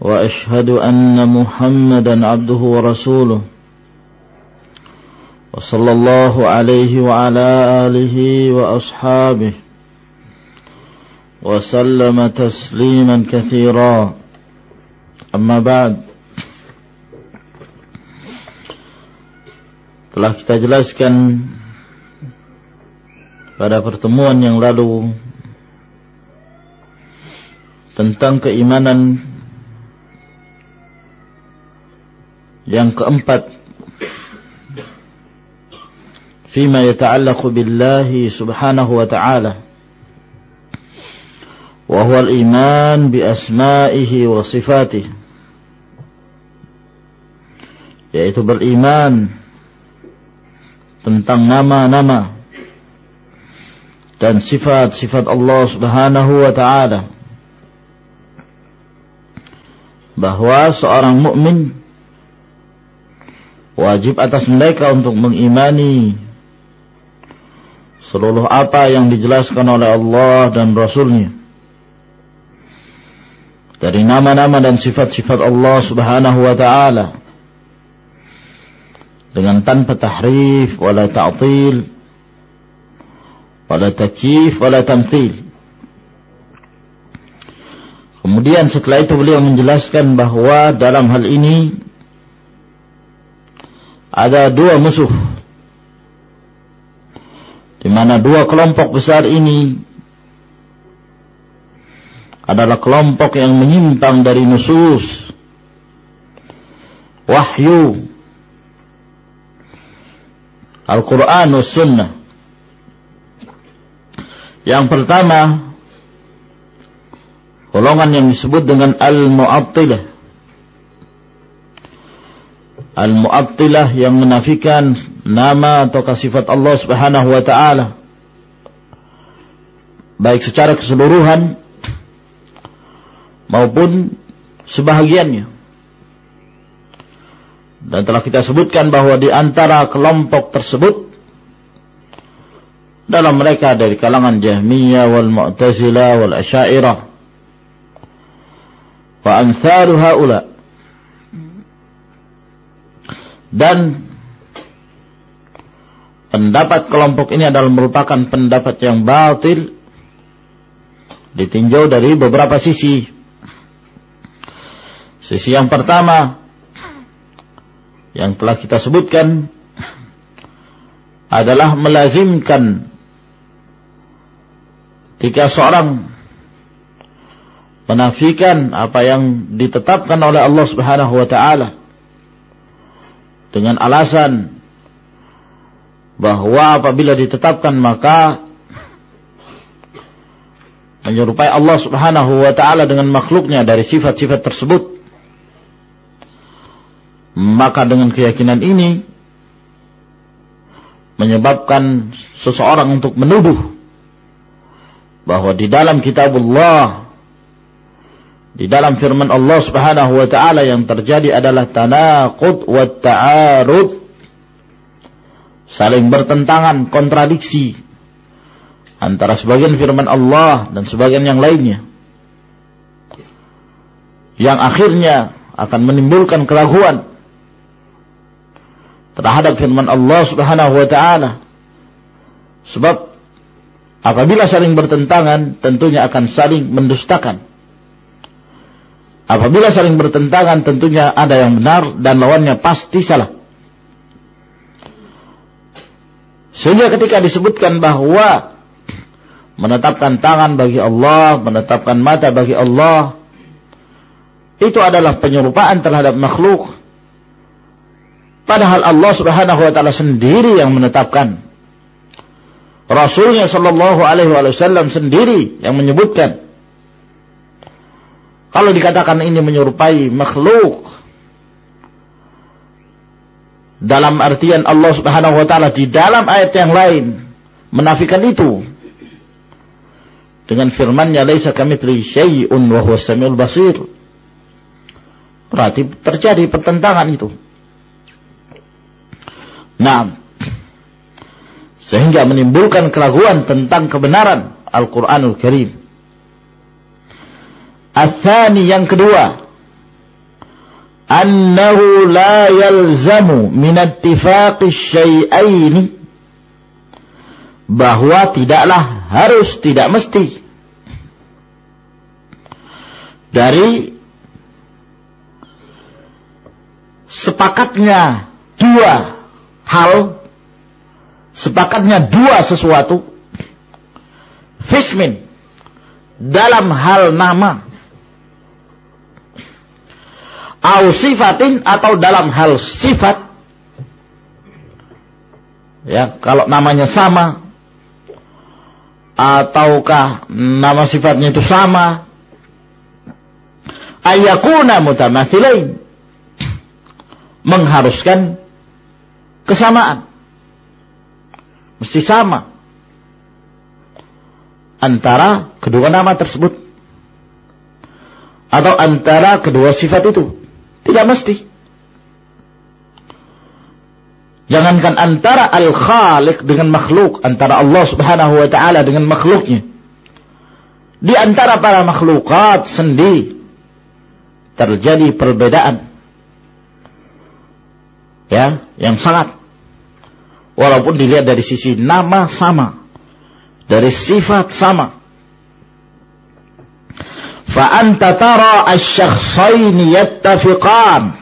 واشهد ان محمدا عبده ورسوله وصلى الله عليه وعلى اله واصحابه وسلم تسليما كثيرا اما بعد telah kita jelaskan pada pertemuan yang lalu tentang keimanan Yang keempat فيما يتعلق بالله سبحانه وتعالى وهو الإيمان بأسمائه وصفاته yaitu beriman tentang nama-nama dan sifat-sifat Allah Subhanahu wa taala bahwa seorang mukmin wajib atas mereka untuk mengimani seluruh apa yang dijelaskan oleh Allah dan Rasulnya. Dari nama-nama dan sifat-sifat Allah subhanahu wa ta'ala. Dengan tanpa tahrif wala ta'til wala takif wala tamthil. Kemudian setelah itu beliau menjelaskan bahwa dalam hal ini ada dua musuh. Di mana dua kelompok besar ini adalah kelompok yang menyimpang dari nusus wahyu Al-Quran Sunnah. Yang pertama golongan yang disebut dengan Al-Mu'attilah Al-Mu'attilah yang menafikan nama atau sifat Allah Subhanahu wa taala. Baik secara keseluruhan maupun sebahagiannya. Dan telah kita sebutkan bahwa di antara kelompok tersebut dalam mereka dari kalangan Jahmiyah wal Mu'tazilah wal Asy'ariyah wa amsalu haula dan pendapat kelompok ini adalah merupakan pendapat yang batil ditinjau dari beberapa sisi. Sisi yang pertama yang telah kita sebutkan adalah melazimkan jika seorang menafikan apa yang ditetapkan oleh Allah Subhanahu wa taala dengan alasan bahwa apabila ditetapkan maka menyerupai Allah Subhanahu wa taala dengan makhluknya dari sifat-sifat tersebut maka dengan keyakinan ini menyebabkan seseorang untuk menuduh bahwa di dalam kitabullah di dalam firman Allah Subhanahu wa taala yang terjadi adalah tanaqud wa ta'arud saling bertentangan, kontradiksi antara sebagian firman Allah dan sebagian yang lainnya. Yang akhirnya akan menimbulkan keraguan terhadap firman Allah Subhanahu wa taala. Sebab apabila saling bertentangan tentunya akan saling mendustakan Apabila saling bertentangan tentunya ada yang benar dan lawannya pasti salah. Sehingga ketika disebutkan bahwa menetapkan tangan bagi Allah, menetapkan mata bagi Allah, itu adalah penyerupaan terhadap makhluk. Padahal Allah Subhanahu wa taala sendiri yang menetapkan. Rasulnya Shallallahu alaihi wasallam sendiri yang menyebutkan kalau dikatakan ini menyerupai makhluk, dalam artian Allah Subhanahu wa taala di dalam ayat yang lain menafikan itu dengan firman-Nya laisa kamitsli syai'un wa huwas samiul basir. Berarti terjadi pertentangan itu. Nah, sehingga menimbulkan keraguan tentang kebenaran Al-Qur'anul Karim. Athani yang kedua, annahu la yalzamu min syai'aini. Bahwa tidaklah harus tidak mesti. Dari sepakatnya dua hal sepakatnya dua sesuatu fismin dalam hal nama au sifatin atau dalam hal sifat. Ya kalau namanya sama ataukah nama sifatnya itu sama ayakuna mutamathilain mengharuskan kesamaan. Mesti sama. Antara kedua nama tersebut. Atau antara kedua sifat itu tidak mesti. Jangankan antara al-khaliq dengan makhluk, antara Allah subhanahu wa ta'ala dengan makhluknya. Di antara para makhlukat sendiri terjadi perbedaan. Ya, yang sangat. Walaupun dilihat dari sisi nama sama. Dari sifat sama fa anta tara asy-syakhsaini yattafiqan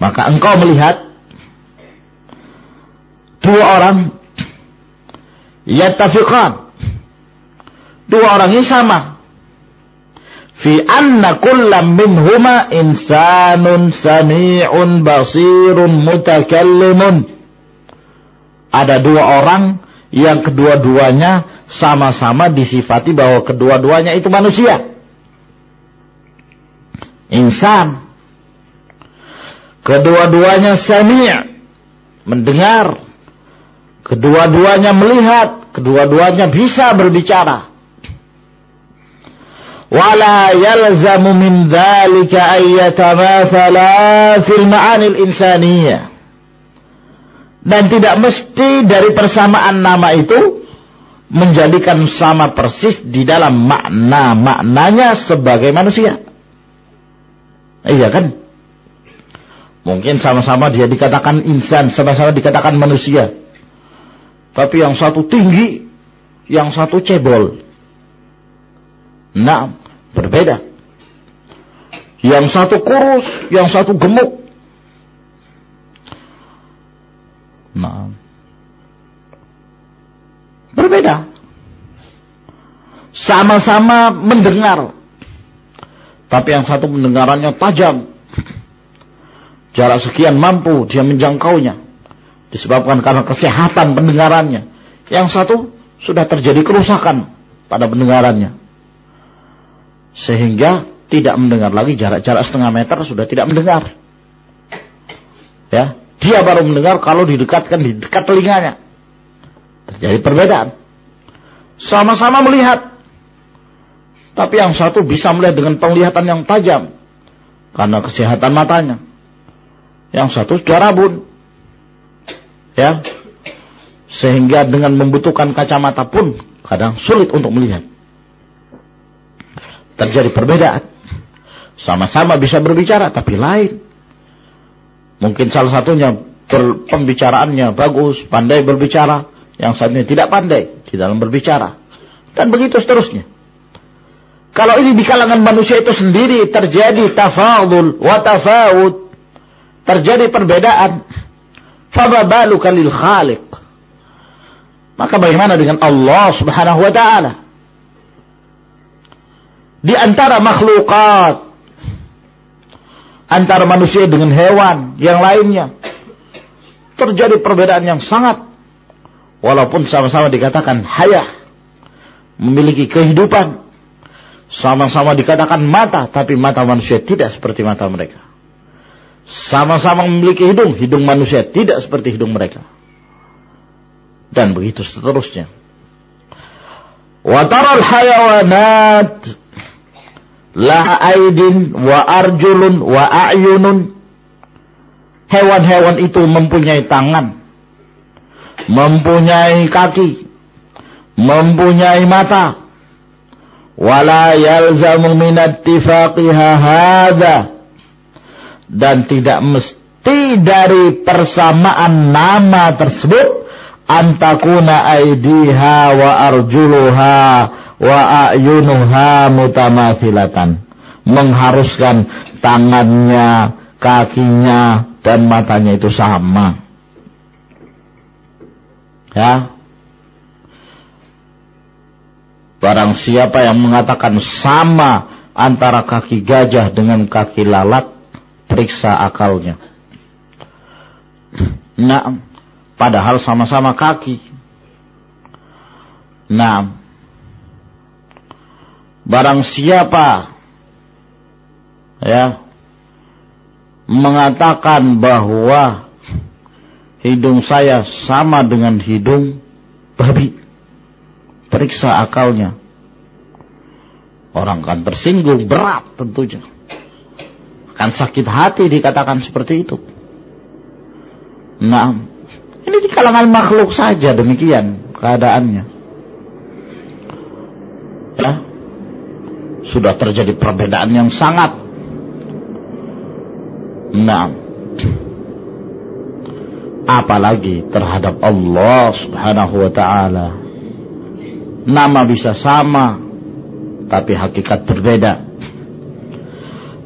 maka engkau melihat dua orang yattafiqan dua orang ini sama. Fi anna kullam minhuma insanun sami'un basirun mutakallimun. Ada dua orang yang kedua-duanya sama-sama disifati bahwa kedua-duanya itu manusia. Insan. Kedua-duanya sami' mendengar. Kedua-duanya melihat, kedua-duanya bisa berbicara. Wala yalzamu min fil ma'anil insaniyah. Dan tidak mesti dari persamaan nama itu menjadikan sama persis di dalam makna-maknanya sebagai manusia. Iya kan? Mungkin sama-sama dia dikatakan insan, sama-sama dikatakan manusia. Tapi yang satu tinggi, yang satu cebol. Nah, berbeda. Yang satu kurus, yang satu gemuk. Nah, Berbeda. Sama-sama mendengar. Tapi yang satu mendengarannya tajam. Jarak sekian mampu dia menjangkaunya. Disebabkan karena kesehatan pendengarannya. Yang satu sudah terjadi kerusakan pada pendengarannya. Sehingga tidak mendengar lagi jarak-jarak setengah meter sudah tidak mendengar. Ya, dia baru mendengar kalau didekatkan di dekat telinganya. Terjadi perbedaan. Sama-sama melihat. Tapi yang satu bisa melihat dengan penglihatan yang tajam. Karena kesehatan matanya. Yang satu sudah rabun. Ya. Sehingga dengan membutuhkan kacamata pun kadang sulit untuk melihat. Terjadi perbedaan. Sama-sama bisa berbicara tapi lain. Mungkin salah satunya pembicaraannya bagus, pandai berbicara yang satunya tidak pandai di dalam berbicara. Dan begitu seterusnya. Kalau ini di kalangan manusia itu sendiri terjadi tafadul wa tafawud. Terjadi perbedaan. Fababaluka lil khaliq. Maka bagaimana dengan Allah subhanahu wa ta'ala? Di antara makhlukat. Antara manusia dengan hewan yang lainnya. Terjadi perbedaan yang sangat walaupun sama-sama dikatakan hayah, memiliki kehidupan, sama-sama dikatakan mata, tapi mata manusia tidak seperti mata mereka. Sama-sama memiliki hidung, hidung manusia tidak seperti hidung mereka. Dan begitu seterusnya. Taral hayawanat la aidin wa arjulun wa a'yunun. Hewan-hewan itu mempunyai tangan, mempunyai kaki, mempunyai mata. Wala yalzamu min hadha dan tidak mesti dari persamaan nama tersebut antakuna aidiha wa arjuluha wa ayunuha mutamathilatan. Mengharuskan tangannya kakinya dan matanya itu sama. Ya. Barang siapa yang mengatakan sama antara kaki gajah dengan kaki lalat periksa akalnya. Nah, padahal sama-sama kaki. Nah, barang siapa ya mengatakan bahwa hidung saya sama dengan hidung babi, periksa akalnya. Orang kan tersinggung berat tentunya. Kan sakit hati dikatakan seperti itu. Nah, ini di kalangan makhluk saja demikian keadaannya. Ya, sudah terjadi perbedaan yang sangat. Nah, apalagi terhadap Allah Subhanahu wa taala. Nama bisa sama tapi hakikat berbeda.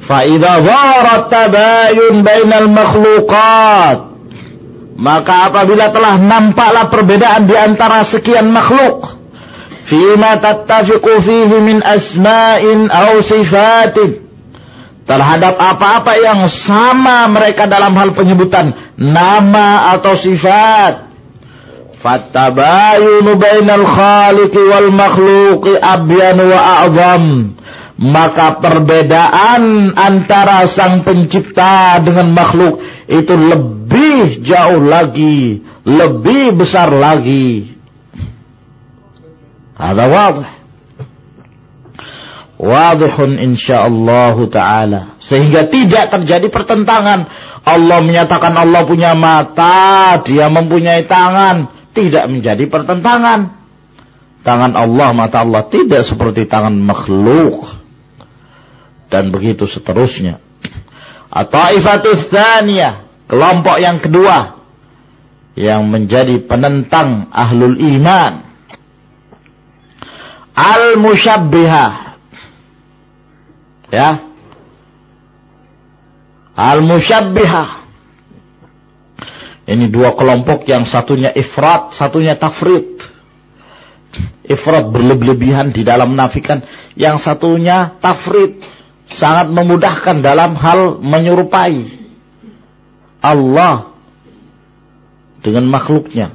Fa'idha zaharat tabayun bainal makhlukat. Maka apabila telah nampaklah perbedaan di antara sekian makhluk fima tattafiqu fihi min asma'in aw sifatin terhadap apa-apa yang sama mereka dalam hal penyebutan nama atau sifat. Fattabayunu bainal khaliqi wal makhluqi abyan wa a'zam. Maka perbedaan antara sang pencipta dengan makhluk itu lebih jauh lagi, lebih besar lagi. Ada wadih. Wadihun insyaallah ta'ala. Sehingga tidak terjadi pertentangan. Allah menyatakan Allah punya mata, dia mempunyai tangan. Tidak menjadi pertentangan. Tangan Allah, mata Allah tidak seperti tangan makhluk dan begitu seterusnya. At-taifatus tsaniyah, kelompok yang kedua yang menjadi penentang ahlul iman. Al-musyabbihah. Ya. Al-musyabbihah. Ini dua kelompok yang satunya ifrat, satunya tafrid. Ifrat berlebihan di dalam menafikan, yang satunya tafrid sangat memudahkan dalam hal menyerupai Allah dengan makhluknya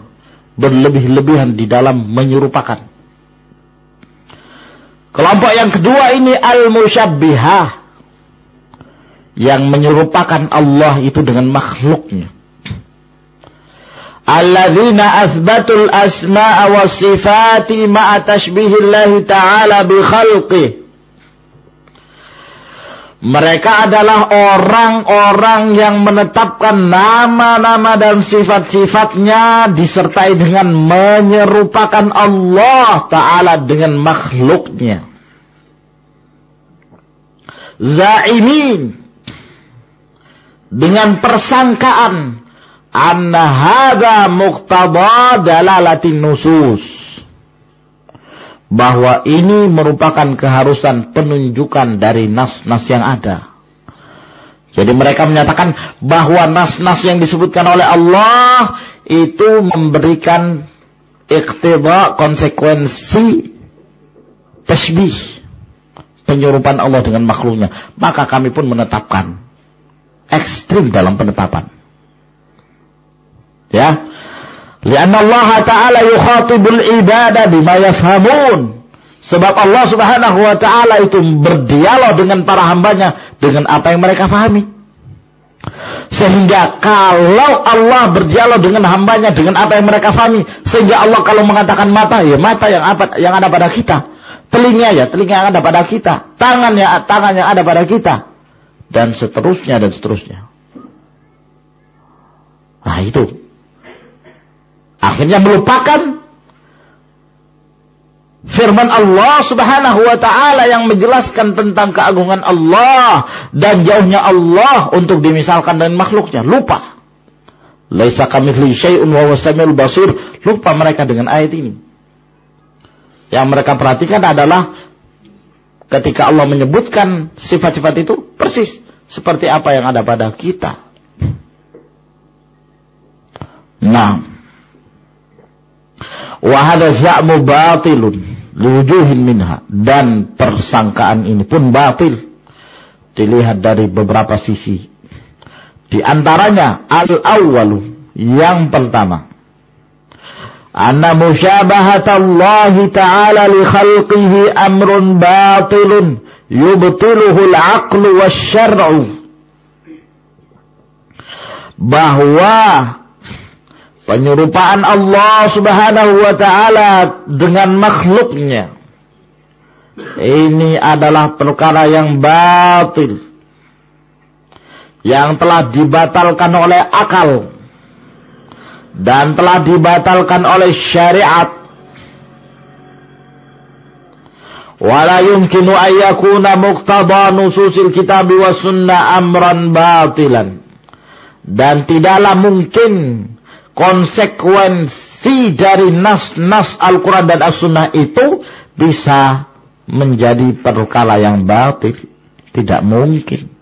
berlebih-lebihan di dalam menyerupakan. Kelompok yang kedua ini al-musyabbihah yang menyerupakan Allah itu dengan makhluknya. Alladzina athbatul asma'a was sifati ma'a tashbihillahi ta'ala bi khalqih mereka adalah orang-orang yang menetapkan nama-nama dan sifat-sifatnya disertai dengan menyerupakan Allah Ta'ala dengan makhluknya. Zaimin. Dengan persangkaan. Anna hadha muqtada dalalatin nusus. Bahwa ini merupakan keharusan penunjukan dari nas-nas yang ada. Jadi mereka menyatakan bahwa nas-nas yang disebutkan oleh Allah itu memberikan iktidha konsekuensi tasbih penyerupan Allah dengan makhluknya. Maka kami pun menetapkan ekstrim dalam penetapan. Ya, Lianna Allah Ta'ala yukhatibul ibadah bima yafhamun. Sebab Allah Subhanahu wa taala itu berdialog dengan para hambanya dengan apa yang mereka fahami. Sehingga kalau Allah berdialog dengan hambanya dengan apa yang mereka fahami, sehingga Allah kalau mengatakan mata, ya mata yang apa yang ada pada kita, telinga ya telinga yang ada pada kita, tangan ya tangan yang ada pada kita, dan seterusnya dan seterusnya. Nah itu akhirnya melupakan firman Allah Subhanahu wa taala yang menjelaskan tentang keagungan Allah dan jauhnya Allah untuk dimisalkan dengan makhluknya. Lupa. Laisa kamitsli basir. Lupa mereka dengan ayat ini. Yang mereka perhatikan adalah ketika Allah menyebutkan sifat-sifat itu persis seperti apa yang ada pada kita. Nah, Wahada za'mu batilun liwujuhin minha. Dan persangkaan ini pun batil. Dilihat dari beberapa sisi. Di antaranya al-awwalu yang pertama anna musyabahat Allah taala li khalqihi amrun batilun yubtiluhu al-aqlu wasyar'u bahwa penyerupaan Allah Subhanahu wa taala dengan makhluknya ini adalah perkara yang batil yang telah dibatalkan oleh akal dan telah dibatalkan oleh syariat wala yumkinu ayyakuna muqtada nususil kitab wa sunnah amran batilan dan tidaklah mungkin konsekuensi dari nas-nas Al-Quran dan As-Sunnah itu bisa menjadi perkara yang batil. Tidak mungkin.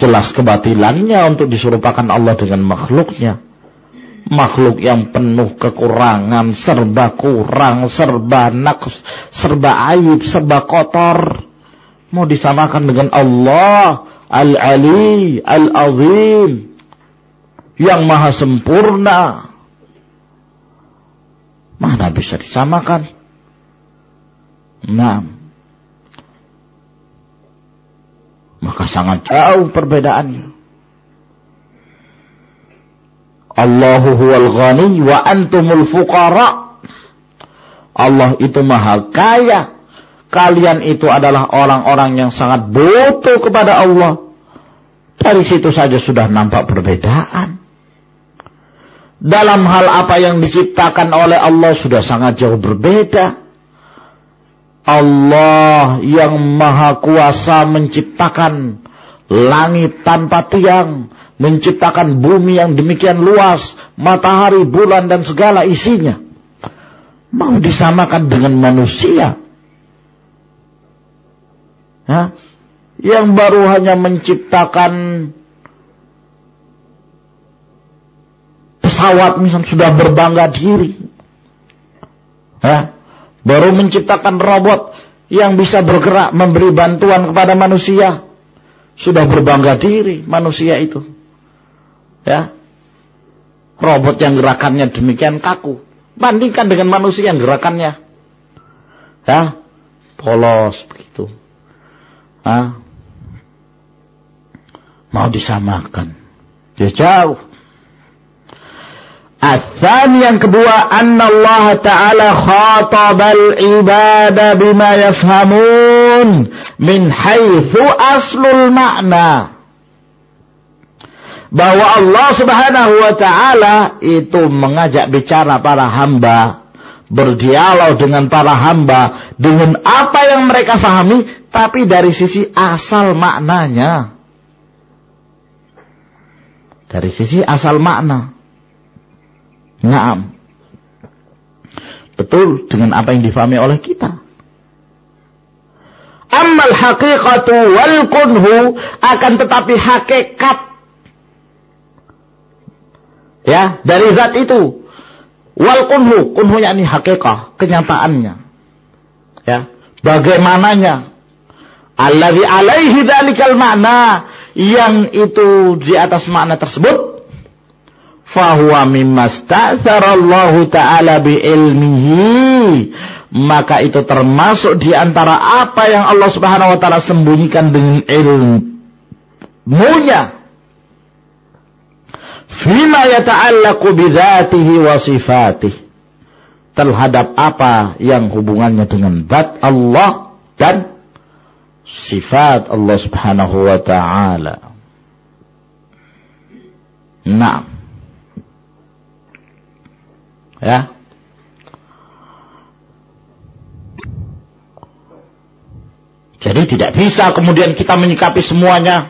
Jelas kebatilannya untuk diserupakan Allah dengan makhluknya. Makhluk yang penuh kekurangan, serba kurang, serba naqs, serba aib, serba kotor. Mau disamakan dengan Allah, Al-Ali, Al-Azim, yang maha sempurna. Mana bisa disamakan? Nah, maka sangat jauh perbedaannya. Allahu huwal ghani wa antumul fuqara. Allah itu maha kaya. Kalian itu adalah orang-orang yang sangat butuh kepada Allah. Dari situ saja sudah nampak perbedaan dalam hal apa yang diciptakan oleh Allah sudah sangat jauh berbeda. Allah yang maha kuasa menciptakan langit tanpa tiang, menciptakan bumi yang demikian luas, matahari, bulan dan segala isinya. Mau disamakan dengan manusia. Hah? Yang baru hanya menciptakan pesawat misalnya sudah berbangga diri. Ya, baru menciptakan robot yang bisa bergerak memberi bantuan kepada manusia. Sudah berbangga diri manusia itu. Ya. Robot yang gerakannya demikian kaku. Bandingkan dengan manusia yang gerakannya ya, polos begitu. Ya. Mau disamakan. Dia jauh. Athani yang kedua, anna Allah Ta'ala khatabal ibadah bima yafhamun min haythu aslul makna. Bahwa Allah Subhanahu wa taala itu mengajak bicara para hamba, berdialog dengan para hamba dengan apa yang mereka fahami tapi dari sisi asal maknanya. Dari sisi asal makna. Naam. Betul dengan apa yang difahami oleh kita. Amal haqiqatu wal kunhu akan tetapi hakikat ya dari zat itu. Wal kunhu kunhu yakni hakikat kenyataannya. Ya bagaimananya. Alladzi alaihi dzalikal makna yang itu di atas makna tersebut fahuwa mimma Allah ta'ala ilmihi maka itu termasuk di antara apa yang Allah Subhanahu wa taala sembunyikan dengan ilmunya fima yata'allaqu bidzatihi wa sifatih terhadap apa yang hubungannya dengan bat Allah dan sifat Allah Subhanahu wa taala. Nah. Ya. Jadi tidak bisa kemudian kita menyikapi semuanya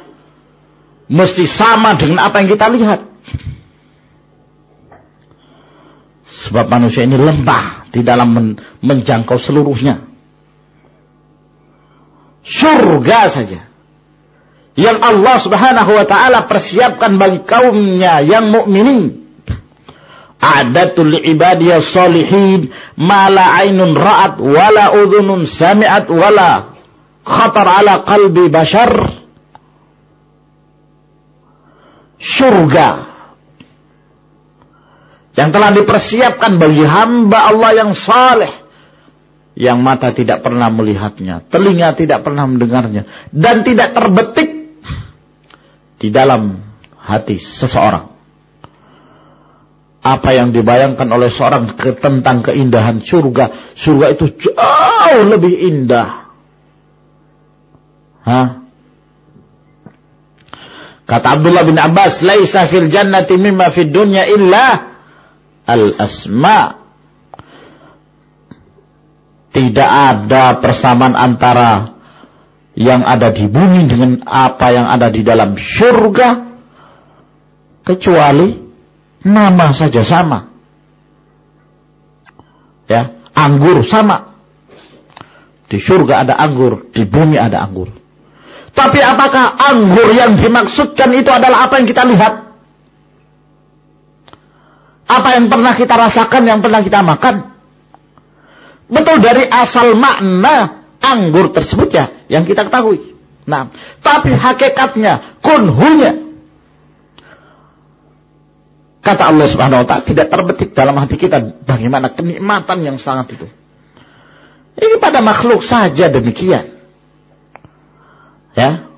mesti sama dengan apa yang kita lihat. Sebab manusia ini lemah di dalam men menjangkau seluruhnya. Surga saja. Yang Allah subhanahu wa ta'ala persiapkan bagi kaumnya yang mukminin. A'datul ibadiyah salihin ma la ainun ra'at wala udhunun sami'at wala khatar ala qalbi bashar surga yang telah dipersiapkan bagi hamba Allah yang saleh. Yang mata tidak pernah melihatnya, telinga tidak pernah mendengarnya. Dan tidak terbetik di dalam hati seseorang. Apa yang dibayangkan oleh seorang tentang keindahan surga, surga itu jauh lebih indah. Hah? Kata Abdullah bin Abbas, "Laisa fil jannati mimma fid dunya illa al-asma." Tidak ada persamaan antara yang ada di bumi dengan apa yang ada di dalam surga kecuali nama saja sama. Ya, anggur sama. Di surga ada anggur, di bumi ada anggur. Tapi apakah anggur yang dimaksudkan itu adalah apa yang kita lihat? Apa yang pernah kita rasakan, yang pernah kita makan? Betul dari asal makna anggur tersebut ya, yang kita ketahui. Nah, tapi hakikatnya, kunhunya, kata Allah Subhanahu wa taala tidak terbetik dalam hati kita bagaimana kenikmatan yang sangat itu. Ini pada makhluk saja demikian. Ya.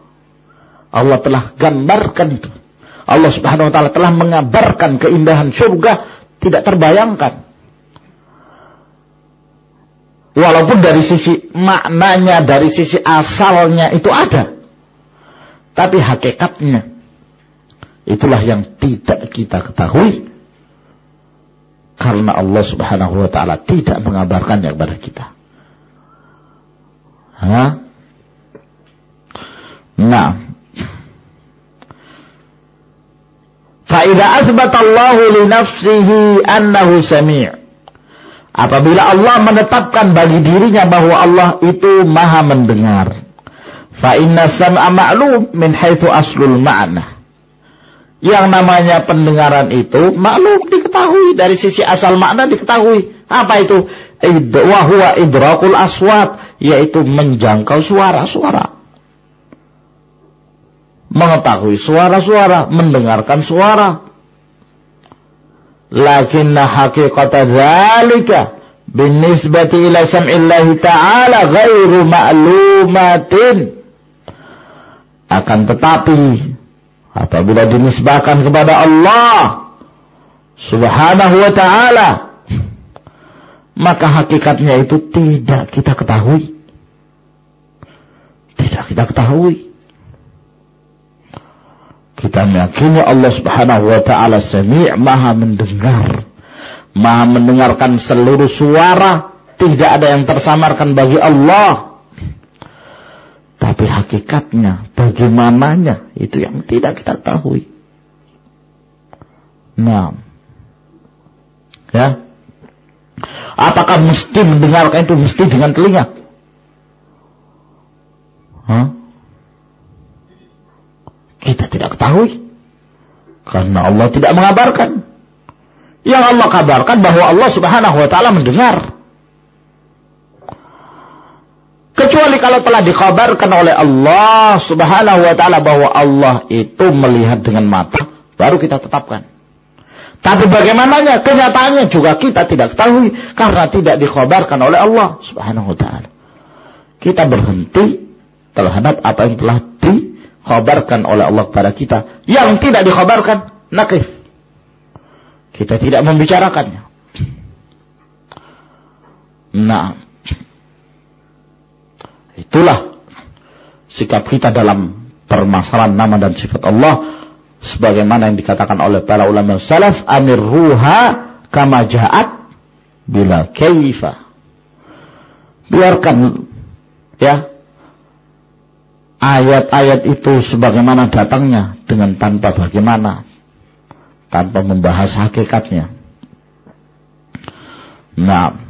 Allah telah gambarkan itu. Allah Subhanahu wa taala telah mengabarkan keindahan surga tidak terbayangkan. Walaupun dari sisi maknanya, dari sisi asalnya itu ada. Tapi hakikatnya itulah yang tidak kita ketahui. Karena Allah Subhanahu wa taala tidak mengabarkannya kepada kita. Hah? Nah. Fa'idha asbatallahu li nafsihi annahu sami' Apabila Allah menetapkan bagi dirinya bahwa Allah itu maha mendengar. Fa inna sam'a ma'lum min haitsu aslul ma'na. Yang namanya pendengaran itu maklum diketahui dari sisi asal makna diketahui. Apa itu? Wa huwa idrakul aswat, yaitu menjangkau suara-suara mengetahui suara-suara, mendengarkan suara. Lakinna haqiqata dzalika binisbati ila sam'illahi ta'ala ghairu ma'lumatin. Akan tetapi apabila dinisbahkan kepada Allah Subhanahu wa taala maka hakikatnya itu tidak kita ketahui. Tidak kita ketahui. Kita meyakini Allah Subhanahu wa taala Sami' Maha mendengar. Maha mendengarkan seluruh suara, tidak ada yang tersamarkan bagi Allah. Tapi hakikatnya, bagaimananya, itu yang tidak kita tahu. Nah. Ya. Apakah mesti mendengarkan itu mesti dengan telinga? Hah? Kita tidak ketahui. Karena Allah tidak mengabarkan. Yang Allah kabarkan bahwa Allah subhanahu wa ta'ala mendengar. Kecuali kalau telah dikabarkan oleh Allah subhanahu wa ta'ala bahwa Allah itu melihat dengan mata, baru kita tetapkan. Tapi bagaimananya kenyataannya juga kita tidak ketahui karena tidak dikabarkan oleh Allah subhanahu wa ta'ala. Kita berhenti terhadap apa yang telah dikhabarkan oleh Allah kepada kita. Yang tidak dikhabarkan nakif kita tidak membicarakannya. Nah, itulah sikap kita dalam permasalahan nama dan sifat Allah. Sebagaimana yang dikatakan oleh para ulama salaf amir ruha kama ja'at bila kaifa. Biarkan ya ayat-ayat itu sebagaimana datangnya dengan tanpa bagaimana tanpa membahas hakikatnya nah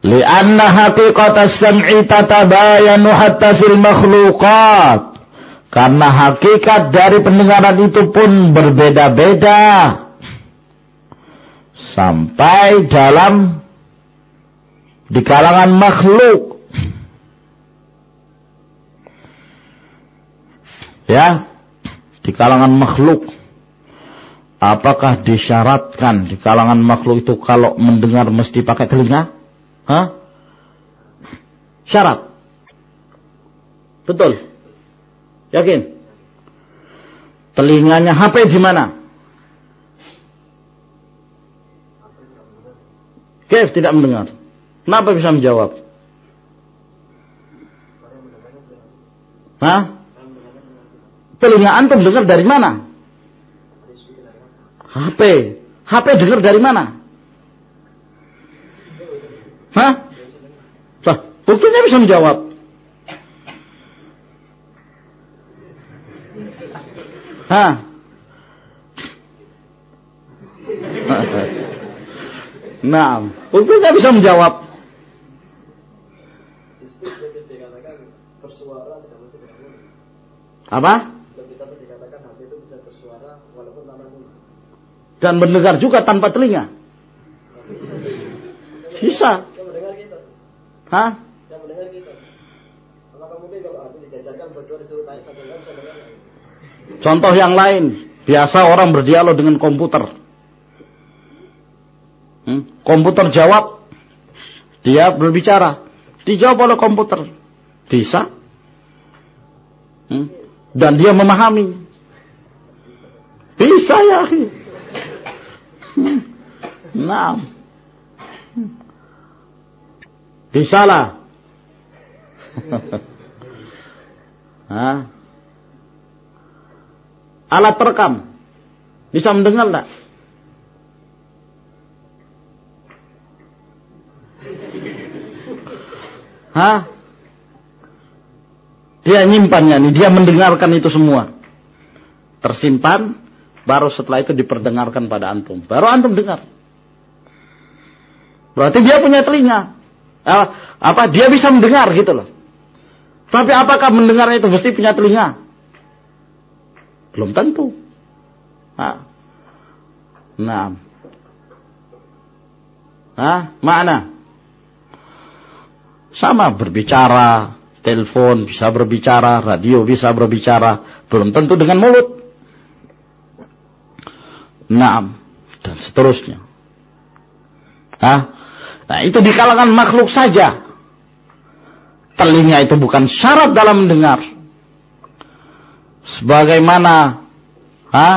Lianna hakikat as-sam'i tatabayanu hatta fil makhluqat. Karena hakikat dari pendengaran itu pun berbeda-beda. Sampai dalam di kalangan makhluk. Ya, di kalangan makhluk. Apakah disyaratkan di kalangan makhluk itu kalau mendengar mesti pakai telinga? Hah? Syarat. Betul. Yakin? Telinganya HP di mana? Kev tidak mendengar. Kenapa bisa menjawab? Hah? Telinga antum dengar dari mana? HP. HP dengar dari mana? Hah? Lah, buktinya bisa menjawab. Hah? Nah, buktinya bisa menjawab. Apa? Dan mendengar juga tanpa telinga. Bisa. Hah? Contoh yang lain, biasa orang berdialog dengan komputer. Hmm? Komputer jawab, dia berbicara, dijawab oleh komputer, bisa. Hmm? Dan dia memahami, bisa ya. Hmm. Nah, bisa lah. Alat perekam. Bisa mendengar enggak? Hah? Dia nyimpannya nih, dia mendengarkan itu semua. Tersimpan, baru setelah itu diperdengarkan pada antum. Baru antum dengar. Berarti dia punya telinga apa dia bisa mendengar gitu loh. Tapi apakah mendengarnya itu mesti punya telinga? Belum tentu. Nah, nah, nah mana? Sama berbicara, telepon bisa berbicara, radio bisa berbicara, belum tentu dengan mulut. Nah, dan seterusnya. Hah? Nah itu di kalangan makhluk saja. Telinga itu bukan syarat dalam mendengar. Sebagaimana ha?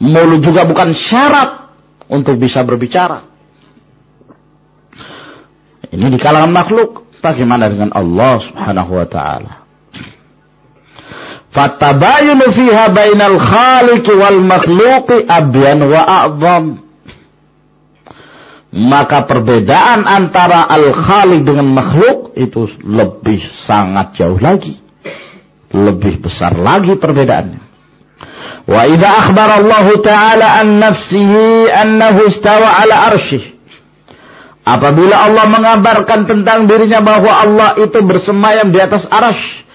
mulut juga bukan syarat untuk bisa berbicara. Ini di kalangan makhluk. Bagaimana dengan Allah subhanahu wa ta'ala? Fatabayunu fiha bainal khaliqi wal makhluqi abyan wa a'zam. Maka perbedaan antara al-khaliq dengan makhluk itu lebih sangat jauh lagi. Lebih besar lagi perbedaannya. Wa idza akhbar Allah Ta'ala an nafsihi annahu istawa ala arsyih. Apabila Allah mengabarkan tentang dirinya bahwa Allah itu bersemayam di atas arash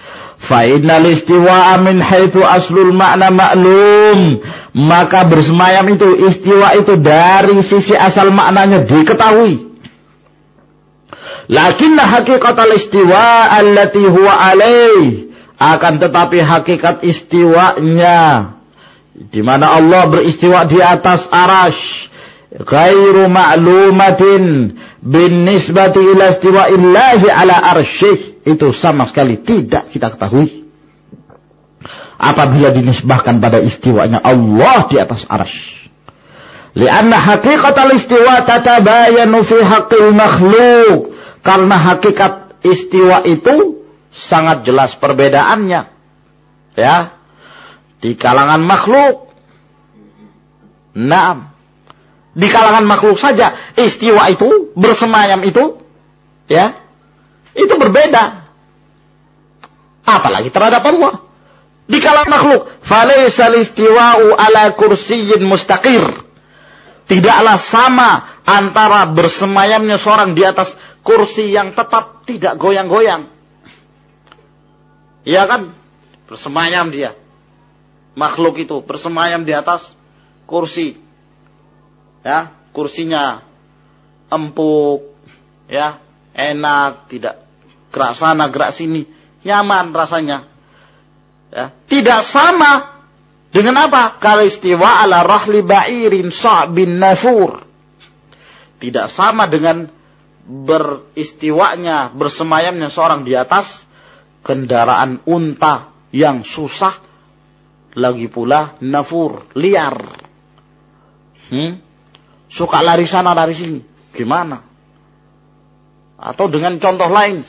Fa'inal istiwa min haitsu aslul makna maklum. Maka bersemayam itu istiwa itu dari sisi asal maknanya diketahui. Lakinna hakikat al-istiwa allati huwa alaih. Akan tetapi hakikat istiwanya. Di mana Allah beristiwa di atas arash. Ghairu ma'lumatin bin nisbati ila istiwa'illahi ala arsyih itu sama sekali tidak kita ketahui. Apabila dinisbahkan pada istiwanya Allah di atas arsh. Lianna hakikat al-istiwa tatabayanu fi haqqil makhluk karena hakikat istiwa itu sangat jelas perbedaannya. Ya. Di kalangan makhluk. Naam. Di kalangan makhluk saja istiwa itu, bersemayam itu, ya, itu berbeda. Apalagi terhadap Allah. Di kalangan makhluk, falaisal istiwa'u ala kursiyin mustaqir. Tidaklah sama antara bersemayamnya seorang di atas kursi yang tetap tidak goyang-goyang. Iya kan? Bersemayam dia. Makhluk itu bersemayam di atas kursi. Ya, kursinya empuk, ya, enak, tidak gerak sana, gerak sini, nyaman rasanya. Ya, tidak sama dengan apa? Kalau istiwa ala rahli ba'irin sa'bin nafur. Tidak sama dengan beristiwanya, bersemayamnya seorang di atas kendaraan unta yang susah, lagi pula nafur, liar. Hmm? Suka lari sana lari sini. Gimana? Atau dengan contoh lain.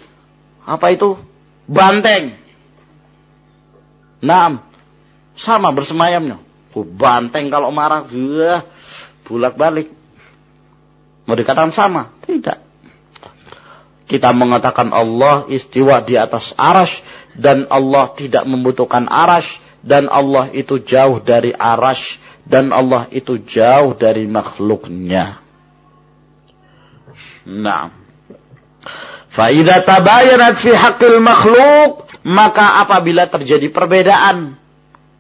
Apa itu? Banteng. Nah, sama bersemayamnya. Banteng kalau marah, wah, bulak balik. Mau dikatakan sama? Tidak. Kita mengatakan Allah istiwa di atas arash dan Allah tidak membutuhkan arash dan Allah itu jauh dari arash dan Allah itu jauh dari makhluknya. Nah. Faidah tabayanat fi haqqil makhluk, maka apabila terjadi perbedaan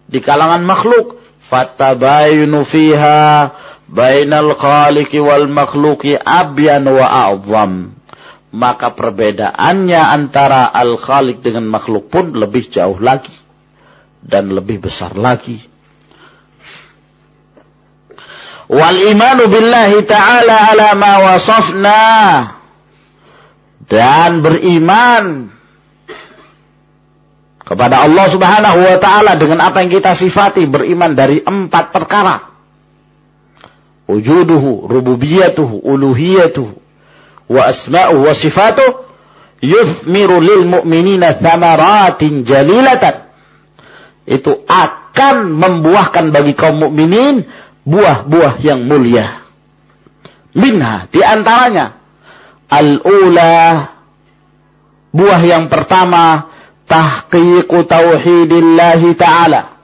di kalangan makhluk, fatabayunu fiha bainal khaliqi wal makhluki abyan wa a'zam. Maka perbedaannya antara al-khaliq dengan makhluk pun lebih jauh lagi dan lebih besar lagi wal imanu billahi ta'ala ala ma wasafna. Dan beriman kepada Allah Subhanahu wa taala dengan apa yang kita sifati beriman dari empat perkara. Wujuduhu rububiyatuhu uluhiyatuhu wa asma'uhu wa sifatuhu yuthmiru lil mu'minina thamaratin jalilatan. Itu akan membuahkan bagi kaum mukminin buah-buah yang mulia. Minha, di antaranya al-ula buah yang pertama tahqiqu tauhidillahi taala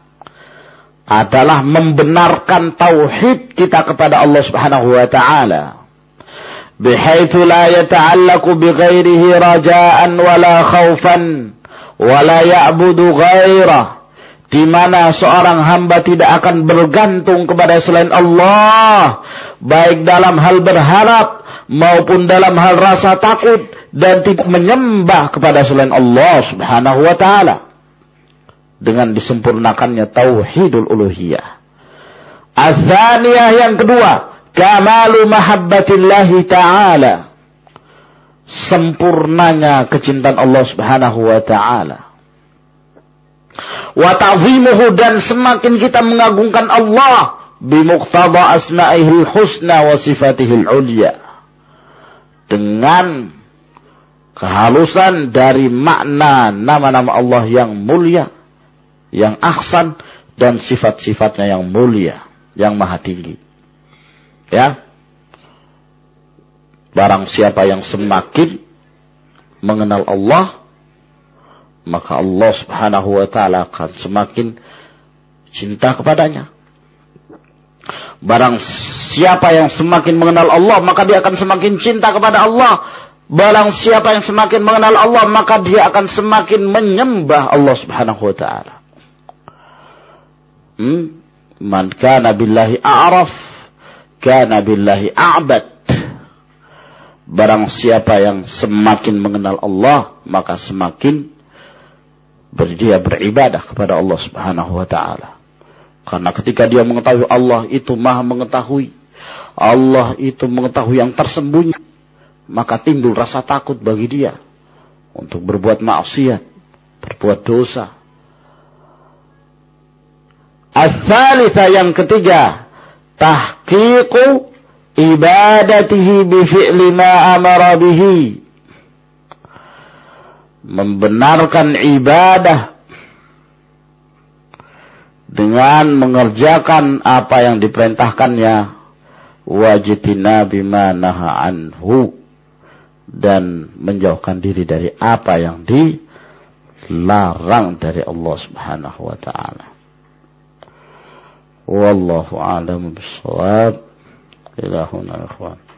adalah membenarkan tauhid kita kepada Allah Subhanahu wa taala bihaitsu la yata'allaqu bighairihi raja'an wala khaufan wala ya'budu ghairah di mana seorang hamba tidak akan bergantung kepada selain Allah, baik dalam hal berharap maupun dalam hal rasa takut dan tidak menyembah kepada selain Allah Subhanahu wa taala dengan disempurnakannya tauhidul uluhiyah. Azaniyah yang kedua, kamalu mahabbatillahi taala. Sempurnanya kecintaan Allah Subhanahu wa taala wa ta'zimuhu dan semakin kita mengagungkan Allah. Bimuqtada asma'ihil husna wa sifatihil ulya. Dengan kehalusan dari makna nama-nama Allah yang mulia yang ahsan dan sifat-sifatnya yang mulia yang maha tinggi. Ya. Barang siapa yang semakin mengenal Allah maka Allah Subhanahu wa taala akan semakin cinta kepadanya. Barang siapa yang semakin mengenal Allah, maka dia akan semakin cinta kepada Allah. Barang siapa yang semakin mengenal Allah, maka dia akan semakin menyembah Allah Subhanahu wa taala. Hmm? Man kana billahi a'raf, kana billahi a'bad. Barang siapa yang semakin mengenal Allah, maka semakin dia beribadah kepada Allah Subhanahu wa taala. Karena ketika dia mengetahui Allah itu Maha mengetahui, Allah itu mengetahui yang tersembunyi. Maka timbul rasa takut bagi dia untuk berbuat maksiat, berbuat dosa. Al-thalitha yang ketiga, tahqiqu ibadatihi bi fi'li ma amara bihi. Membenarkan ibadah dengan mengerjakan apa yang diperintahkannya wajitina bima naha anhu dan menjauhkan diri dari apa yang dilarang dari Allah Subhanahu wa taala. Wallahu a'lam bishawab. Ilahuna ikhwan.